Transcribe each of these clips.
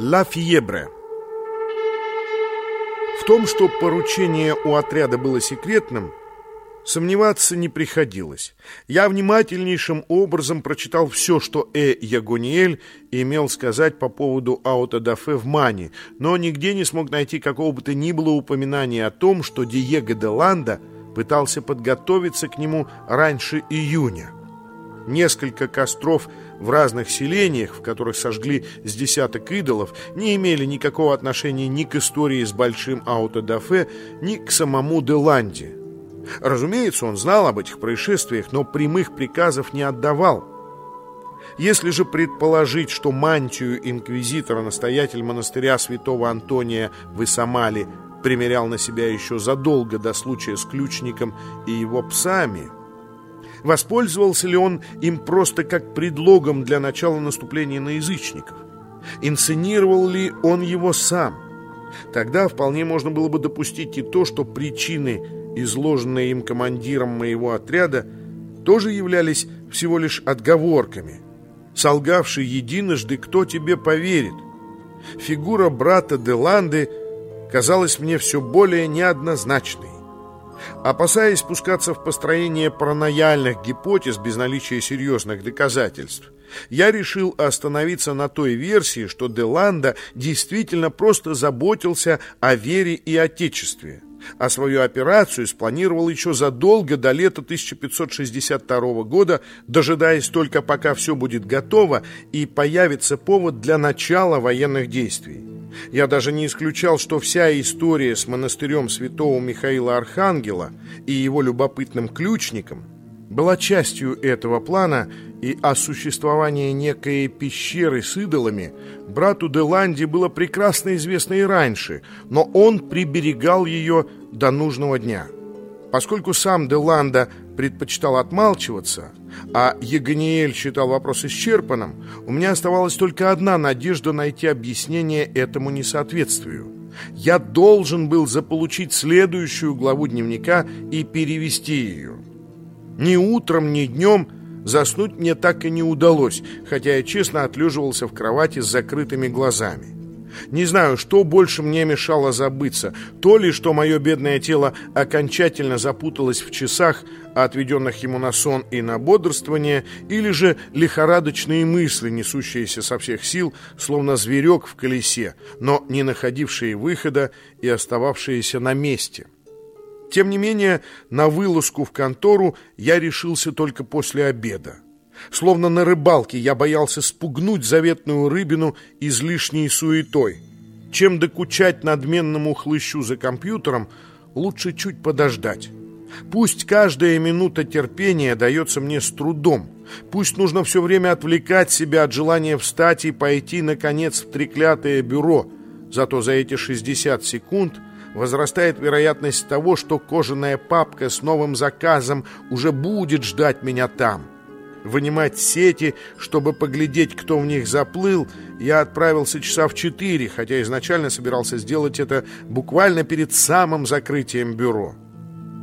Ла Фиебре В том, что поручение у отряда было секретным, сомневаться не приходилось. Я внимательнейшим образом прочитал все, что Э. Ягониэль имел сказать по поводу аутодафе в Мане, но нигде не смог найти какого бы то ни было упоминания о том, что Диего де Ланда пытался подготовиться к нему раньше июня. Несколько костров в разных селениях, в которых сожгли с десяток идолов, не имели никакого отношения ни к истории с большим аутодафе, ни к самому Деланде. Разумеется, он знал об этих происшествиях, но прямых приказов не отдавал. Если же предположить, что мантию инквизитора настоятель монастыря святого Антония в Исамале примерял на себя еще задолго до случая с ключником и его псами – Воспользовался ли он им просто как предлогом для начала наступления на язычников? Инсценировал ли он его сам? Тогда вполне можно было бы допустить и то, что причины, изложенные им командиром моего отряда, тоже являлись всего лишь отговорками. Солгавший единожды, кто тебе поверит? Фигура брата Деланды казалась мне все более неоднозначной. Опасаясь спускаться в построение паранояльных гипотез без наличия серьезных доказательств, я решил остановиться на той версии, что Деланда действительно просто заботился о вере и отечестве, а свою операцию спланировал еще задолго до лета 1562 года, дожидаясь только пока все будет готово и появится повод для начала военных действий. Я даже не исключал, что вся история с монастырем святого Михаила Архангела и его любопытным ключником была частью этого плана, и о существовании некой пещеры с идолами брату Деланди было прекрасно известно и раньше, но он приберегал ее до нужного дня. Поскольку сам Деланда предпочитал отмалчиваться, а Егониэль считал вопрос исчерпанным, у меня оставалась только одна надежда найти объяснение этому несоответствию. Я должен был заполучить следующую главу дневника и перевести ее. Ни утром, ни днем заснуть мне так и не удалось, хотя я честно отлеживался в кровати с закрытыми глазами. Не знаю, что больше мне мешало забыться. То ли, что мое бедное тело окончательно запуталось в часах, отведенных ему на сон и на бодрствование, или же лихорадочные мысли, несущиеся со всех сил, словно зверек в колесе, но не находившие выхода и остававшиеся на месте. Тем не менее, на вылазку в контору я решился только после обеда. Словно на рыбалке я боялся спугнуть заветную рыбину излишней суетой. Чем докучать надменному хлыщу за компьютером, лучше чуть подождать. Пусть каждая минута терпения дается мне с трудом. Пусть нужно все время отвлекать себя от желания встать и пойти, наконец, в треклятое бюро. Зато за эти 60 секунд возрастает вероятность того, что кожаная папка с новым заказом уже будет ждать меня там вынимать сети, чтобы поглядеть, кто в них заплыл, я отправился часа в четыре, хотя изначально собирался сделать это буквально перед самым закрытием бюро.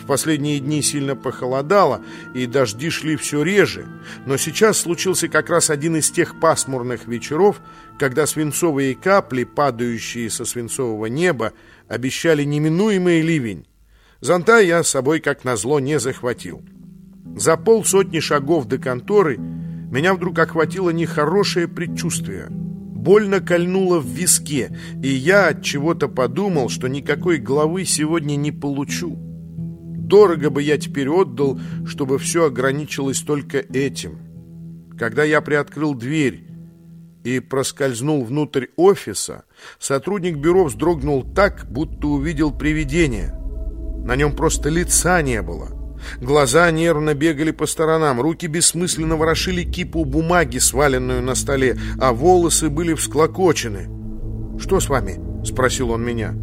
В последние дни сильно похолодало, и дожди шли все реже, но сейчас случился как раз один из тех пасмурных вечеров, когда свинцовые капли, падающие со свинцового неба, обещали неминуемый ливень. Зонта я с собой, как назло, не захватил. За полсотни шагов до конторы меня вдруг охватило нехорошее предчувствие. Больно кольнуло в виске, и я от чего-то подумал, что никакой главы сегодня не получу. Дорого бы я теперь отдал, чтобы все ограничилось только этим. Когда я приоткрыл дверь и проскользнул внутрь офиса, сотрудник бюро вздрогнул так, будто увидел привидение. На нем просто лица не было. Глаза нервно бегали по сторонам, руки бессмысленно ворошили кипу бумаги, сваленную на столе, а волосы были всклокочены. «Что с вами?» — спросил он меня.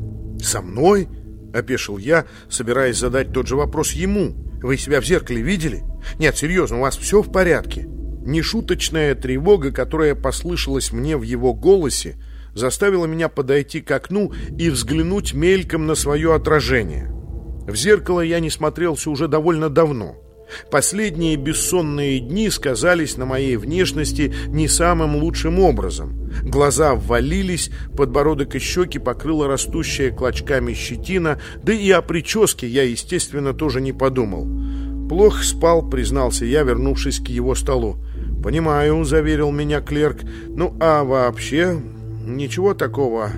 «Со мной?» — опешил я, собираясь задать тот же вопрос ему. «Вы себя в зеркале видели? Нет, серьезно, у вас все в порядке?» Нешуточная тревога, которая послышалась мне в его голосе, заставила меня подойти к окну и взглянуть мельком на свое отражение. В зеркало я не смотрелся уже довольно давно. Последние бессонные дни сказались на моей внешности не самым лучшим образом. Глаза ввалились, подбородок и щеки покрыла растущая клочками щетина, да и о прическе я, естественно, тоже не подумал. Плохо спал, признался я, вернувшись к его столу. «Понимаю», — заверил меня клерк. «Ну, а вообще, ничего такого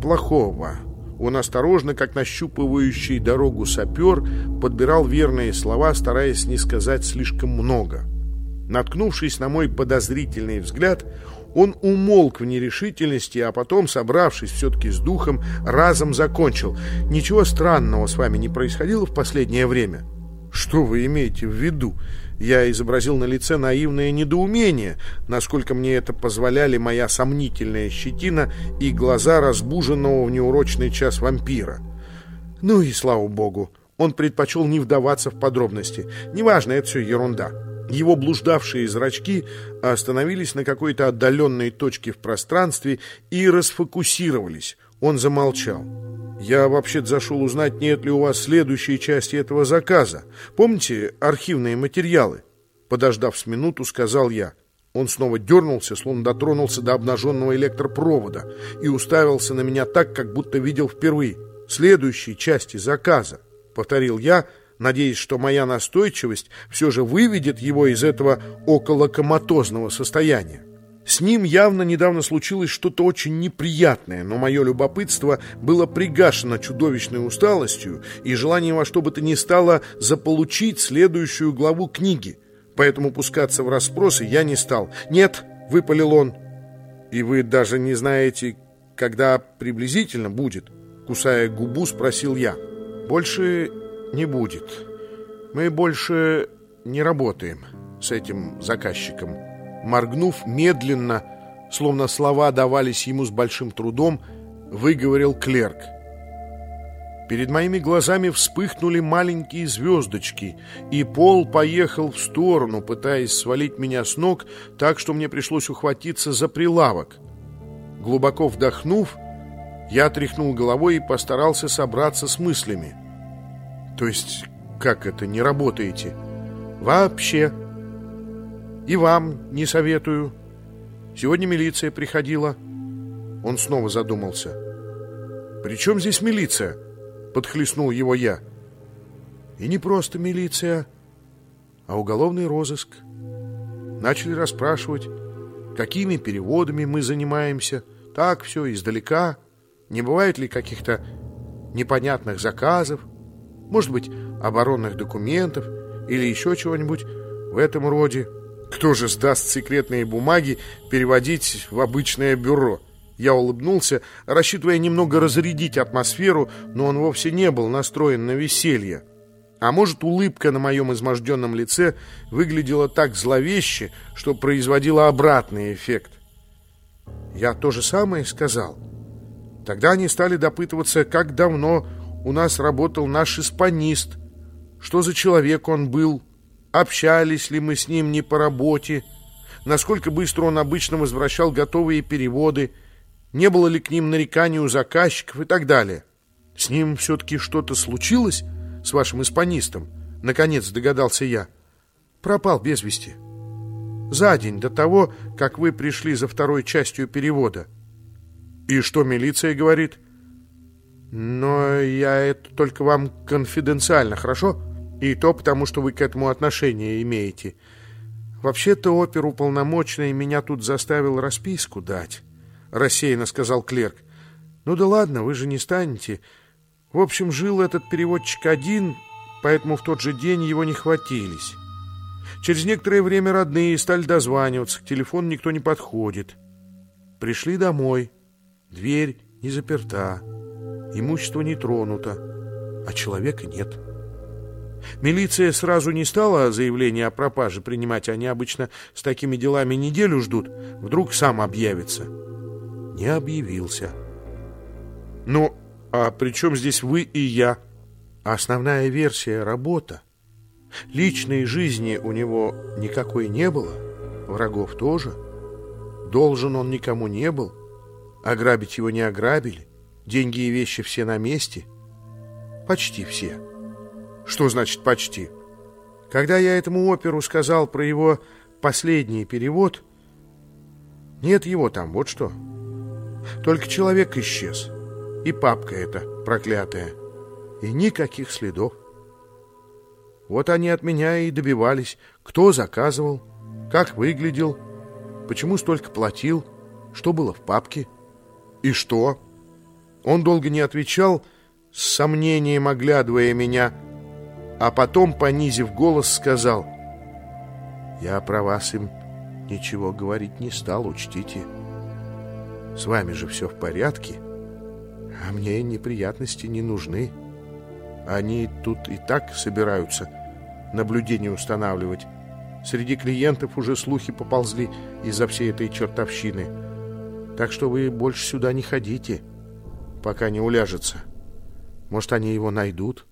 плохого». Он осторожно, как нащупывающий дорогу сапер, подбирал верные слова, стараясь не сказать слишком много. Наткнувшись на мой подозрительный взгляд, он умолк в нерешительности, а потом, собравшись все-таки с духом, разом закончил. «Ничего странного с вами не происходило в последнее время?» «Что вы имеете в виду?» Я изобразил на лице наивное недоумение, насколько мне это позволяли моя сомнительная щетина и глаза разбуженного в неурочный час вампира. Ну и слава богу, он предпочел не вдаваться в подробности. Неважно, это все ерунда. Его блуждавшие зрачки остановились на какой-то отдаленной точке в пространстве и расфокусировались. Он замолчал. Я вообще-то зашел узнать, нет ли у вас следующей части этого заказа. Помните архивные материалы? Подождав с минуту, сказал я. Он снова дернулся, словно дотронулся до обнаженного электропровода и уставился на меня так, как будто видел впервые. Следующей части заказа, повторил я, надеясь, что моя настойчивость все же выведет его из этого околокоматозного состояния. С ним явно недавно случилось что-то очень неприятное, но мое любопытство было пригашено чудовищной усталостью и желанием во что бы то ни стало заполучить следующую главу книги. Поэтому пускаться в расспросы я не стал. «Нет», — выпалил он. «И вы даже не знаете, когда приблизительно будет?» Кусая губу, спросил я. «Больше не будет. Мы больше не работаем с этим заказчиком». Моргнув медленно, словно слова давались ему с большим трудом, выговорил клерк. Перед моими глазами вспыхнули маленькие звездочки, и пол поехал в сторону, пытаясь свалить меня с ног, так что мне пришлось ухватиться за прилавок. Глубоко вдохнув, я тряхнул головой и постарался собраться с мыслями. То есть, как это, не работаете? Вообще. И вам не советую. Сегодня милиция приходила. Он снова задумался. «При чем здесь милиция?» Подхлестнул его я. И не просто милиция, а уголовный розыск. Начали расспрашивать, какими переводами мы занимаемся. Так все, издалека. Не бывает ли каких-то непонятных заказов? Может быть, оборонных документов или еще чего-нибудь в этом роде? Кто же сдаст секретные бумаги переводить в обычное бюро? Я улыбнулся, рассчитывая немного разрядить атмосферу, но он вовсе не был настроен на веселье. А может, улыбка на моем изможденном лице выглядела так зловеще, что производила обратный эффект. Я то же самое сказал. Тогда они стали допытываться, как давно у нас работал наш испанист, что за человек он был, общались ли мы с ним не по работе, насколько быстро он обычно возвращал готовые переводы, не было ли к ним нареканий у заказчиков и так далее. С ним все-таки что-то случилось с вашим испанистом? Наконец догадался я. Пропал без вести. За день до того, как вы пришли за второй частью перевода. И что милиция говорит? Но я это только вам конфиденциально, хорошо? И то потому, что вы к этому отношение имеете. Вообще-то оперуполномоченный меня тут заставил расписку дать, рассеянно сказал клерк. Ну да ладно, вы же не станете. В общем, жил этот переводчик один, поэтому в тот же день его не хватились. Через некоторое время родные стали дозваниваться, к телефону никто не подходит. Пришли домой. Дверь не заперта, имущество не тронуто, а человека нет. Милиция сразу не стала заявление о пропаже принимать, они обычно с такими делами неделю ждут, вдруг сам объявится. Не объявился. Ну, а при чем здесь вы и я? Основная версия — работа. Личной жизни у него никакой не было, врагов тоже. Должен он никому не был, ограбить его не ограбили, деньги и вещи все на месте. Почти все. Что значит «почти»? Когда я этому оперу сказал про его последний перевод, нет его там, вот что. Только человек исчез. И папка эта проклятая. И никаких следов. Вот они от меня и добивались, кто заказывал, как выглядел, почему столько платил, что было в папке. И что? Он долго не отвечал, с сомнением оглядывая меня, а потом, понизив голос, сказал, «Я про вас им ничего говорить не стал, учтите. С вами же все в порядке, а мне неприятности не нужны. Они тут и так собираются наблюдение устанавливать. Среди клиентов уже слухи поползли из-за всей этой чертовщины. Так что вы больше сюда не ходите, пока не уляжется. Может, они его найдут?»